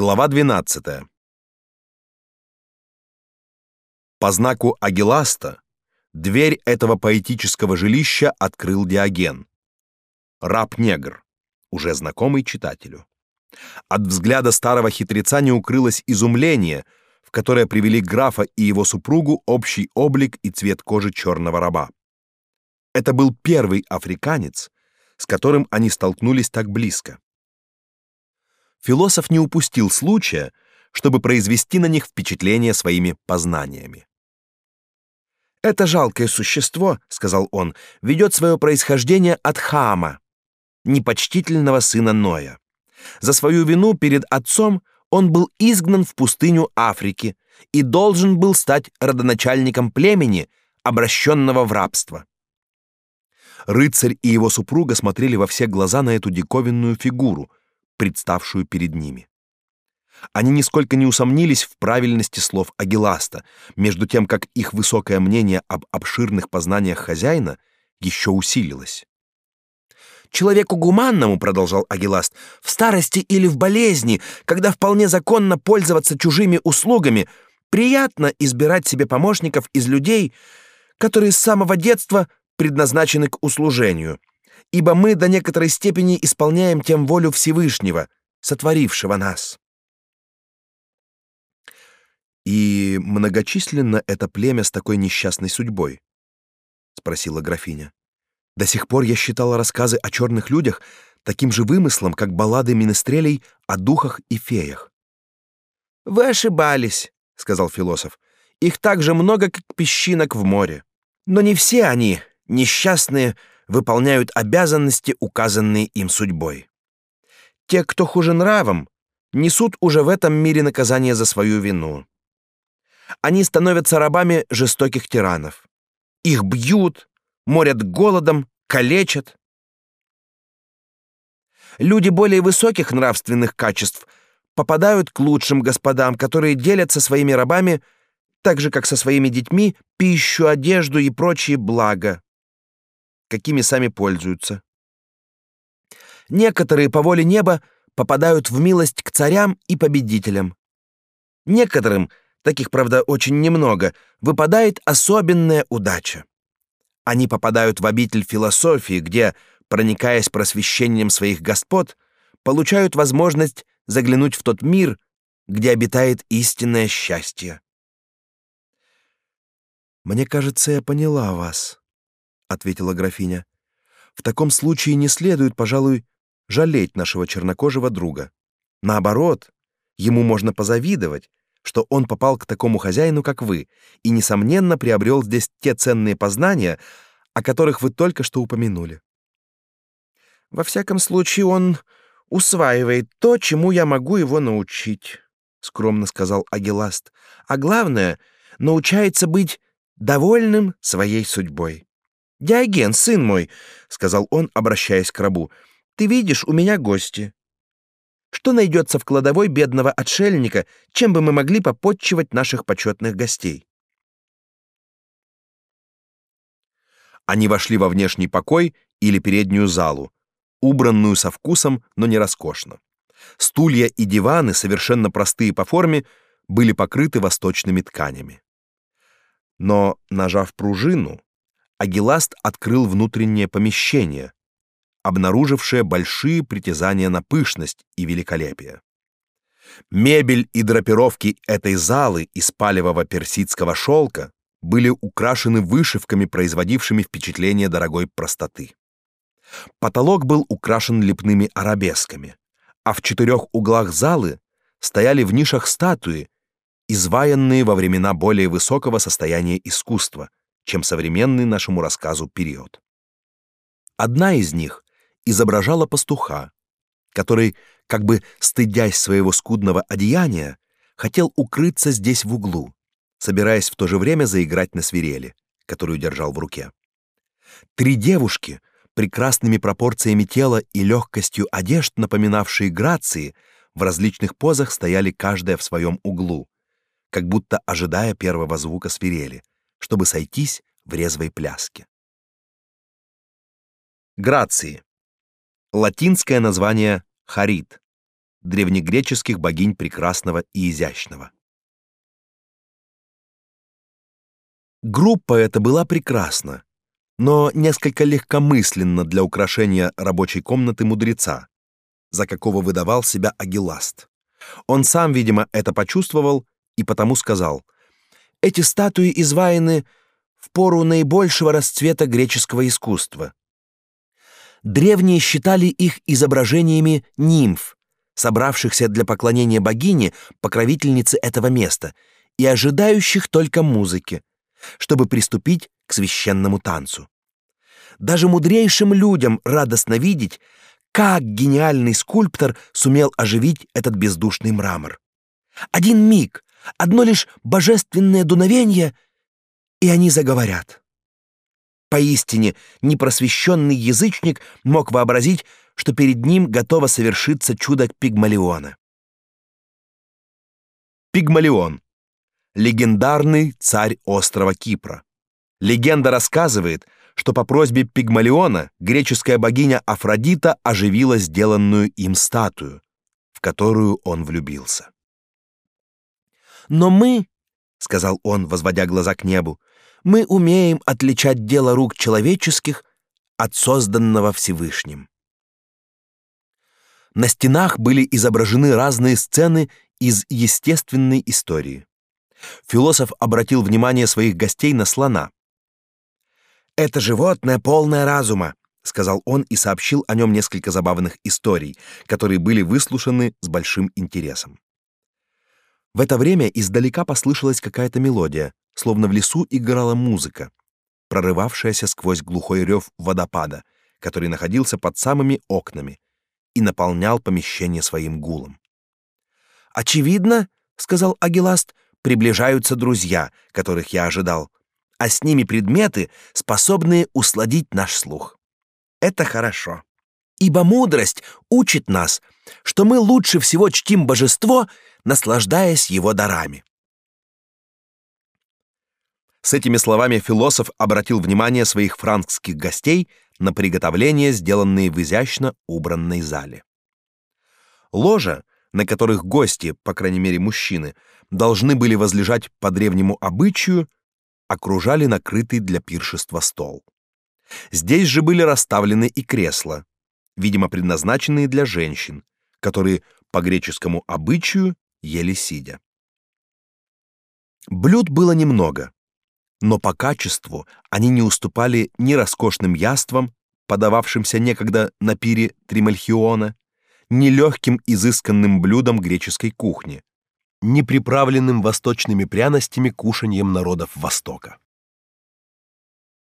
Глава 12. По знаку Агиласта дверь этого поэтического жилища открыл Диоген. Раб-негр, уже знакомый читателю. От взгляда старого хитреца не укрылось изумление, в которое привели графа и его супругу общий облик и цвет кожи черного раба. Это был первый африканец, с которым они столкнулись так близко философ не упустил случая, чтобы произвести на них впечатление своими познаниями. «Это жалкое существо, — сказал он, — ведет свое происхождение от Хама, непочтительного сына Ноя. За свою вину перед отцом он был изгнан в пустыню Африки и должен был стать родоначальником племени, обращенного в рабство. Рыцарь и его супруга смотрели во все глаза на эту диковинную фигуру, представшую перед ними. Они нисколько не усомнились в правильности слов Агиласта, между тем как их высокое мнение об обширных познаниях хозяина еще усилилось. Человеку гуманному, продолжал Агиласт, в старости или в болезни, когда вполне законно пользоваться чужими услугами, приятно избирать себе помощников из людей, которые с самого детства предназначены к услужению, ибо мы до некоторой степени исполняем тем волю Всевышнего, сотворившего нас. И многочисленно это племя с такой несчастной судьбой, спросила графиня. До сих пор я считала рассказы о черных людях таким же вымыслом, как баллады минестрелей о духах и феях. Вы ошибались, сказал философ. Их так же много, как песчинок в море. Но не все они несчастные выполняют обязанности, указанные им судьбой. Те, кто хуже нравом, несут уже в этом мире наказание за свою вину. Они становятся рабами жестоких тиранов. Их бьют, морят голодом, калечат. Люди более высоких нравственных качеств попадают к лучшим господам, которые делят со своими рабами, так же как со своими детьми, пищу, одежду и прочие блага какими сами пользуются. Некоторые по воле неба попадают в милость к царям и победителям. Некоторым, таких, правда, очень немного, выпадает особенная удача. Они попадают в обитель философии, где, проникаясь просвещением своих господ, получают возможность заглянуть в тот мир, где обитает истинное счастье. Мне кажется, я поняла вас, ответила графиня. В таком случае не следует, пожалуй, жалеть нашего чернокожего друга. Наоборот, ему можно позавидовать, что он попал к такому хозяину, как вы, и несомненно приобрел здесь те ценные познания, о которых вы только что упомянули. Во всяком случае, он усваивает то, чему я могу его научить, скромно сказал Агиласт. А главное, научается быть довольным своей судьбой. Диоген, сын мой, сказал он, обращаясь к рабу. Ты видишь, у меня гости. Что найдется в кладовой бедного отшельника, чем бы мы могли попотчевать наших почетных гостей? Они вошли во внешний покой или переднюю залу, убранную со вкусом, но не роскошно. Стулья и диваны, совершенно простые по форме, были покрыты восточными тканями. Но, нажав пружину, Агиласт открыл внутреннее помещение, обнаружившее большие притязания на пышность и великолепие. Мебель и драпировки этой залы из палевого персидского шелка были украшены вышивками, производившими впечатление дорогой простоты. Потолок был украшен лепными арабесками, а в четырех углах залы стояли в нишах статуи, изваянные во времена более высокого состояния искусства, чем современный нашему рассказу период. Одна из них изображала пастуха, который, как бы стыдясь своего скудного одеяния, хотел укрыться здесь в углу, собираясь в то же время заиграть на свирели, которую держал в руке. Три девушки, прекрасными пропорциями тела и легкостью одежд, напоминавшие грации, в различных позах стояли каждая в своем углу, как будто ожидая первого звука свирели, чтобы сойтись в резвой пляске. Грации. Латинское название харит. древнегреческих богинь прекрасного и изящного. Группа эта была прекрасна, но несколько легкомысленно для украшения рабочей комнаты мудреца, за какого выдавал себя Агиласт. Он сам, видимо, это почувствовал и потому сказал: "Эти статуи изваяны в пору наибольшего расцвета греческого искусства. Древние считали их изображениями нимф, собравшихся для поклонения богине, покровительнице этого места, и ожидающих только музыки, чтобы приступить к священному танцу. Даже мудрейшим людям радостно видеть, как гениальный скульптор сумел оживить этот бездушный мрамор. Один миг, одно лишь божественное дуновение, и они заговорят. Поистине, непросвещенный язычник мог вообразить, что перед ним готово совершиться чудо Пигмалиона. Пигмалион легендарный царь острова Кипра. Легенда рассказывает, что по просьбе Пигмалиона греческая богиня Афродита оживила сделанную им статую, в которую он влюбился. Но мы, сказал он, возводя глаза к небу, мы умеем отличать дело рук человеческих от созданного Всевышним. На стенах были изображены разные сцены из естественной истории. Философ обратил внимание своих гостей на слона. Это животное полное разума, сказал он и сообщил о нем несколько забавных историй, которые были выслушаны с большим интересом. В это время издалека послышалась какая-то мелодия, словно в лесу играла музыка, прорывавшаяся сквозь глухой рев водопада, который находился под самыми окнами и наполнял помещение своим гулом. Очевидно, сказал Агиласт, приближаются друзья, которых я ожидал, а с ними предметы, способные усладить наш слух. Это хорошо. Ибо мудрость учит нас, что мы лучше всего чтим божество, наслаждаясь его дарами. С этими словами философ обратил внимание своих франкских гостей на приготовления, сделанные в изящно убранной зале. Ложа, на которых гости, по крайней мере мужчины, должны были возлежать по древнему обычаю, окружали накрытый для пиршества стол. Здесь же были расставлены и кресла, видимо, предназначенные для женщин, которые по греческому обычаю ели сидя. Блюд было немного, но по качеству они не уступали ни роскошным яствам, подававшимся некогда на пире Тримальхиона, ни легким изысканным блюдам греческой кухни, ни приправленным восточными пряностями кушаньем народов Востока.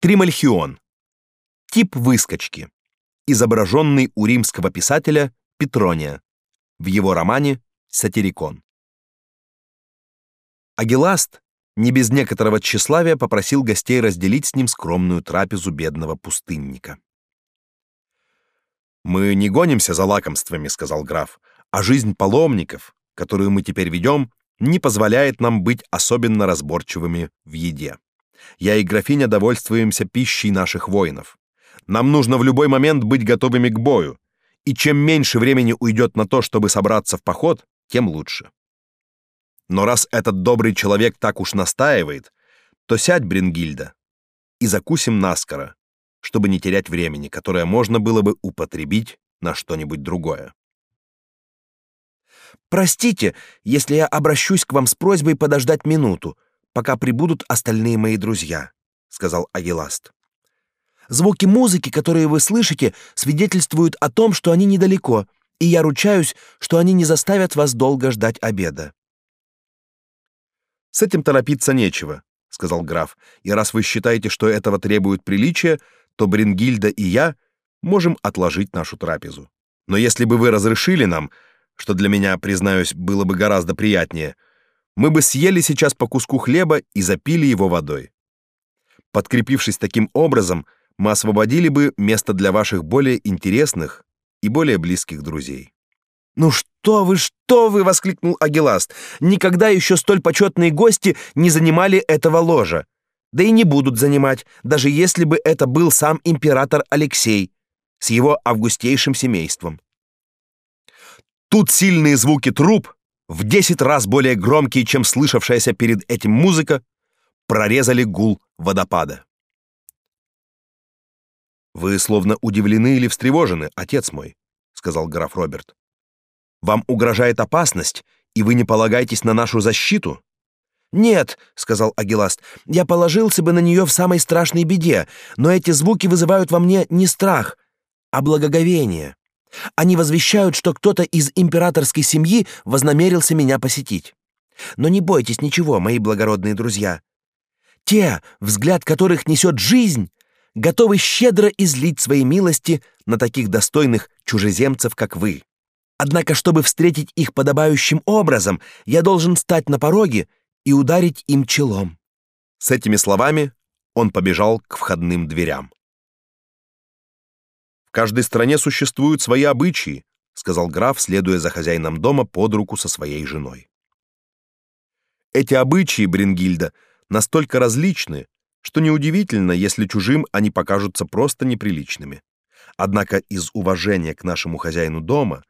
Тримальхион. Тип выскочки, изображенный у римского писателя Петрония в его романе Сатирикон. Агиласт не без некоторого тщеславия попросил гостей разделить с ним скромную трапезу бедного пустынника. Мы не гонимся за лакомствами, сказал граф, а жизнь паломников, которую мы теперь ведем, не позволяет нам быть особенно разборчивыми в еде. Я и графиня довольствуемся пищей наших воинов. Нам нужно в любой момент быть готовыми к бою, и чем меньше времени уйдет на то, чтобы собраться в поход, тем лучше. Но раз этот добрый человек так уж настаивает, то сядь, Брингильда, и закусим наскоро, чтобы не терять времени, которое можно было бы употребить на что-нибудь другое. Простите, если я обращусь к вам с просьбой подождать минуту, пока прибудут остальные мои друзья, сказал Агиласт. Звуки музыки, которые вы слышите, свидетельствуют о том, что они недалеко, и я ручаюсь, что они не заставят вас долго ждать обеда. С этим торопиться нечего, сказал граф. И раз вы считаете, что этого требует приличия, то Брингильда и я можем отложить нашу трапезу. Но если бы вы разрешили нам, что для меня, признаюсь, было бы гораздо приятнее, мы бы съели сейчас по куску хлеба и запили его водой. Подкрепившись таким образом, мы освободили бы место для ваших более интересных и более близких друзей. Ну что вы, что вы, воскликнул Агиласт. Никогда еще столь почетные гости не занимали этого ложа да и не будут занимать, даже если бы это был сам император Алексей с его августейшим семейством. Тут сильные звуки труб, в десять раз более громкие, чем слышавшаяся перед этим музыка, прорезали гул водопада. Вы словно удивлены или встревожены, отец мой, сказал граф Роберт. Вам угрожает опасность, и вы не полагаетесь на нашу защиту? Нет, сказал Агиласт. Я положился бы на нее в самой страшной беде, но эти звуки вызывают во мне не страх, а благоговение. Они возвещают, что кто-то из императорской семьи вознамерился меня посетить. Но не бойтесь ничего, мои благородные друзья. Те, взгляд которых несет жизнь, готовы щедро излить свои милости на таких достойных чужеземцев, как вы. Однако, чтобы встретить их подобающим образом, я должен стать на пороге и ударить им челом. С этими словами он побежал к входным дверям. В каждой стране существуют свои обычаи, сказал граф, следуя за хозяином дома под руку со своей женой. Эти обычаи Брингильда настолько различны, что неудивительно, если чужим они покажутся просто неприличными. Однако из уважения к нашему хозяину дома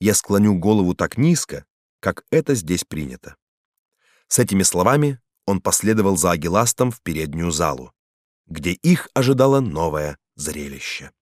я склоню голову так низко, как это здесь принято. С этими словами он последовал за Агиластом в переднюю залу, где их ожидало новое зрелище.